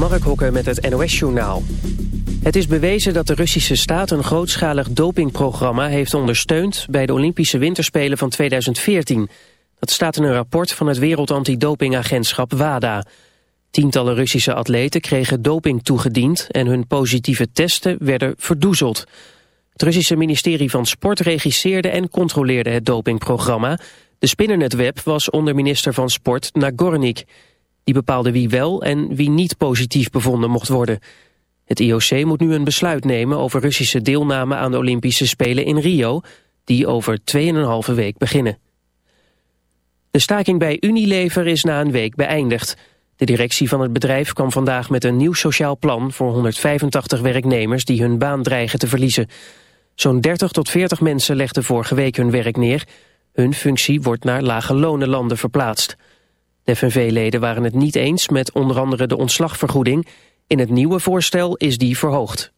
Mark Hokker met het NOS-journaal. Het is bewezen dat de Russische staat een grootschalig dopingprogramma heeft ondersteund bij de Olympische Winterspelen van 2014. Dat staat in een rapport van het Wereld Antidopingagentschap WADA. Tientallen Russische atleten kregen doping toegediend en hun positieve testen werden verdoezeld. Het Russische ministerie van Sport regisseerde en controleerde het dopingprogramma. De spinnernetweb was onder minister van Sport Nagornik. Die bepaalde wie wel en wie niet positief bevonden mocht worden. Het IOC moet nu een besluit nemen over Russische deelname aan de Olympische Spelen in Rio, die over 2,5 week beginnen. De staking bij Unilever is na een week beëindigd. De directie van het bedrijf kwam vandaag met een nieuw sociaal plan voor 185 werknemers die hun baan dreigen te verliezen. Zo'n 30 tot 40 mensen legden vorige week hun werk neer. Hun functie wordt naar lage lonenlanden verplaatst. De FNV-leden waren het niet eens met onder andere de ontslagvergoeding. In het nieuwe voorstel is die verhoogd.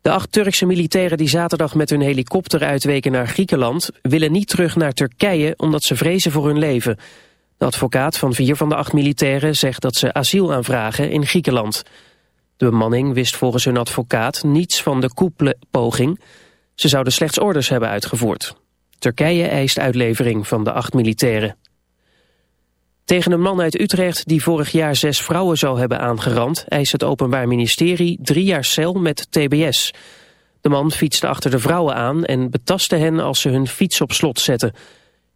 De acht Turkse militairen die zaterdag met hun helikopter uitweken naar Griekenland... willen niet terug naar Turkije omdat ze vrezen voor hun leven. De advocaat van vier van de acht militairen zegt dat ze asiel aanvragen in Griekenland. De bemanning wist volgens hun advocaat niets van de koepelpoging. Ze zouden slechts orders hebben uitgevoerd. Turkije eist uitlevering van de acht militairen. Tegen een man uit Utrecht die vorig jaar zes vrouwen zou hebben aangerand... eist het Openbaar Ministerie drie jaar cel met tbs. De man fietste achter de vrouwen aan en betastte hen als ze hun fiets op slot zetten.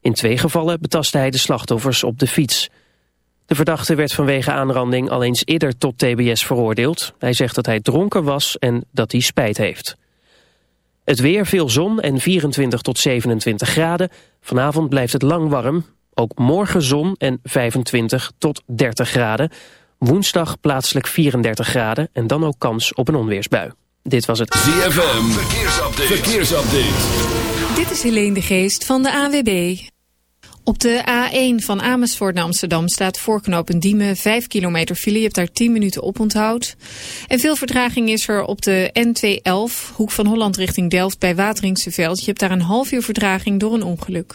In twee gevallen betastte hij de slachtoffers op de fiets. De verdachte werd vanwege aanranding al eens eerder tot tbs veroordeeld. Hij zegt dat hij dronken was en dat hij spijt heeft. Het weer, veel zon en 24 tot 27 graden. Vanavond blijft het lang warm. Ook morgen zon en 25 tot 30 graden. Woensdag plaatselijk 34 graden en dan ook kans op een onweersbui. Dit was het ZFM Verkeersupdate. Verkeersupdate. Dit is Helene de Geest van de AWB. Op de A1 van Amersfoort naar Amsterdam staat voorknopend Diemen 5 kilometer file. Je hebt daar 10 minuten op onthoud. En veel vertraging is er op de N211, hoek van Holland richting Delft bij Wateringse Veld. Je hebt daar een half uur vertraging door een ongeluk.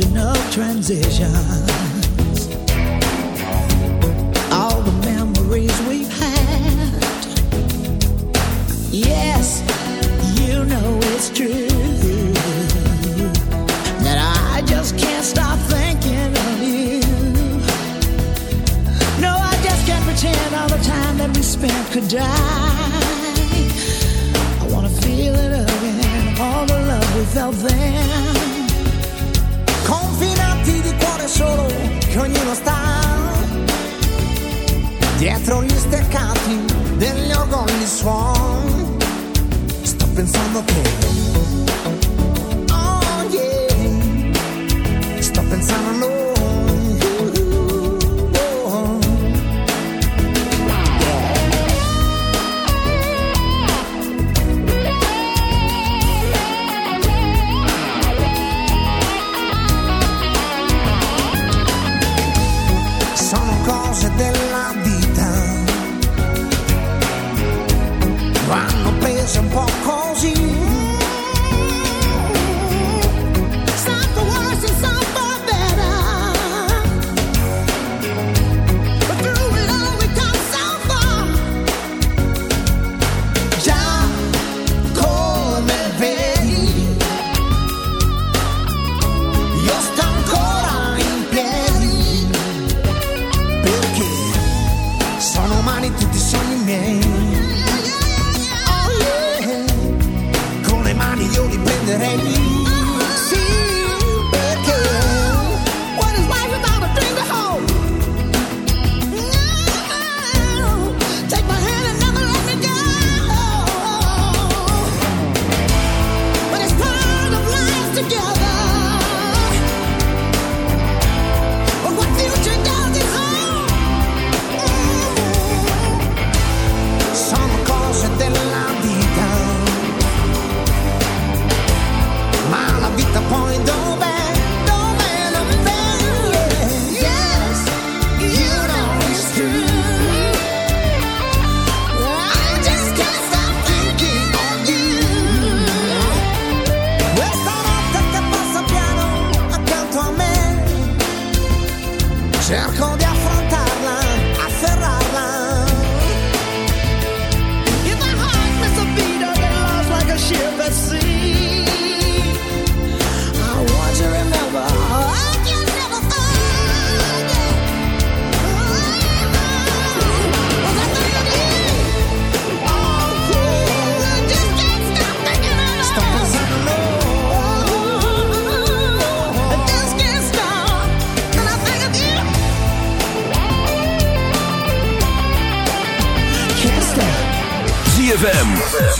emotional transition.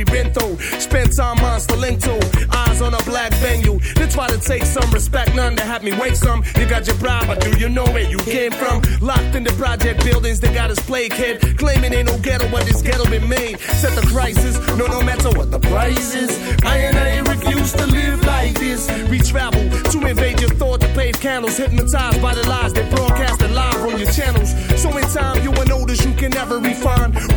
We been through. Spent time on Stalento, eyes on a black venue. They try to take some respect, none to have me wait some. You got your bribe, but do you know where you came from? Locked in the project buildings, they got us plague kid. Claiming ain't no ghetto, but this ghetto been made. Set the crisis, no, no matter what the price is. I and I refuse to live like this. We travel to invade your thought to pave candles, hypnotized by the lies they broadcasted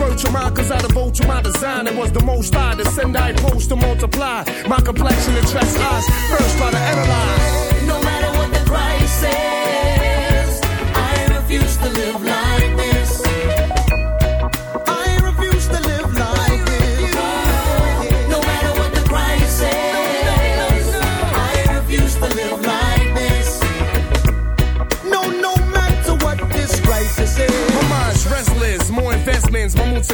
Word to mine, cause I devote to my design. It was the most I to send, I post to multiply. My complexion attracts eyes. First, try to analyze. No matter what the price is, I refuse to live like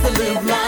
To live like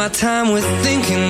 my time with thinking